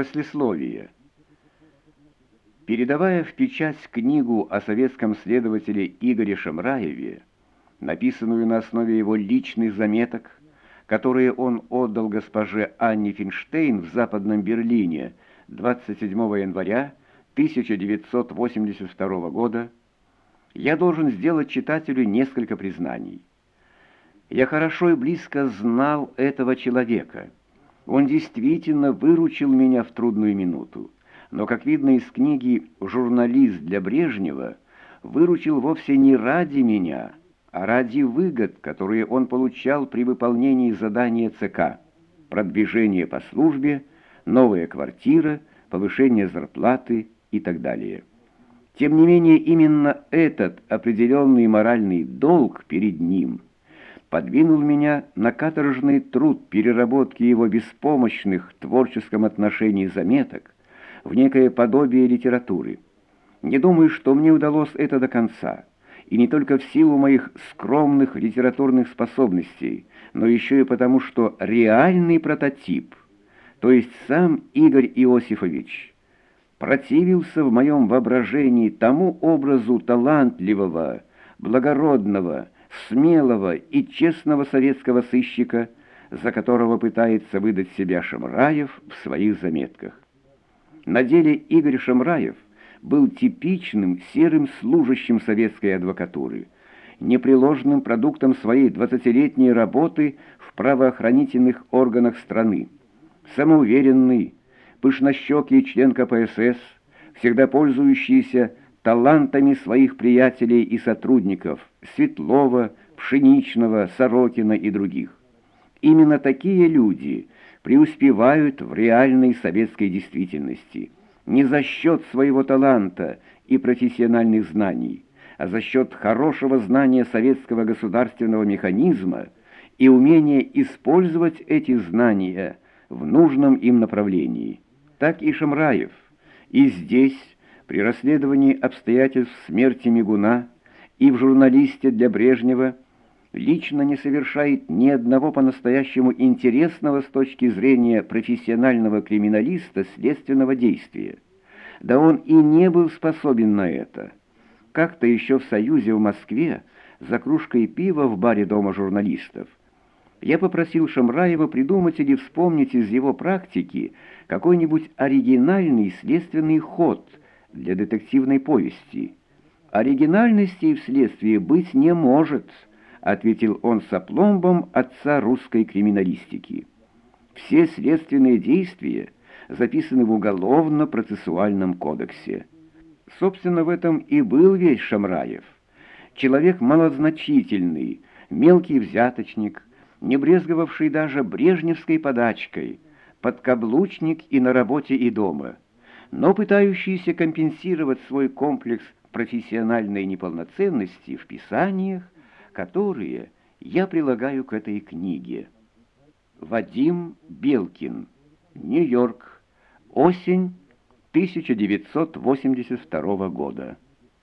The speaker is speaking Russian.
Послесловие. Передавая в печать книгу о советском следователе Игоре Шамраеве, написанную на основе его личных заметок, которые он отдал госпоже Анне Финштейн в Западном Берлине 27 января 1982 года, я должен сделать читателю несколько признаний. Я хорошо и близко знал этого человека. Он действительно выручил меня в трудную минуту. Но, как видно из книги «Журналист для Брежнева», выручил вовсе не ради меня, а ради выгод, которые он получал при выполнении задания ЦК, продвижение по службе, новая квартира, повышение зарплаты и так далее. Тем не менее, именно этот определенный моральный долг перед ним подвинул меня на каторжный труд переработки его беспомощных в творческом отношении заметок в некое подобие литературы. Не думаю, что мне удалось это до конца, и не только в силу моих скромных литературных способностей, но еще и потому, что реальный прототип, то есть сам Игорь Иосифович, противился в моем воображении тому образу талантливого, благородного, смелого и честного советского сыщика, за которого пытается выдать себя Шамраев в своих заметках. На деле Игорь Шамраев был типичным серым служащим советской адвокатуры, непреложным продуктом своей двадцатилетней работы в правоохранительных органах страны, самоуверенный, пышнощекий член КПСС, всегда пользующийся талантами своих приятелей и сотрудников Светлова, Пшеничного, Сорокина и других. Именно такие люди преуспевают в реальной советской действительности, не за счет своего таланта и профессиональных знаний, а за счет хорошего знания советского государственного механизма и умения использовать эти знания в нужном им направлении так и Шамраев. И здесь, при расследовании обстоятельств смерти Мигуна и в журналисте для Брежнева, лично не совершает ни одного по-настоящему интересного с точки зрения профессионального криминалиста следственного действия. Да он и не был способен на это. Как-то еще в Союзе в Москве за кружкой пива в баре Дома журналистов я попросил Шамраева придумать или вспомнить из его практики какой-нибудь оригинальный следственный ход для детективной повести. «Оригинальности вследствие быть не может», — ответил он с опломбом отца русской криминалистики. «Все следственные действия записаны в Уголовно-процессуальном кодексе». Собственно, в этом и был весь Шамраев. Человек малозначительный, мелкий взяточник — не брезговавший даже брежневской подачкой, подкаблучник и на работе, и дома, но пытающийся компенсировать свой комплекс профессиональной неполноценности в писаниях, которые я прилагаю к этой книге. Вадим Белкин, Нью-Йорк, осень 1982 года.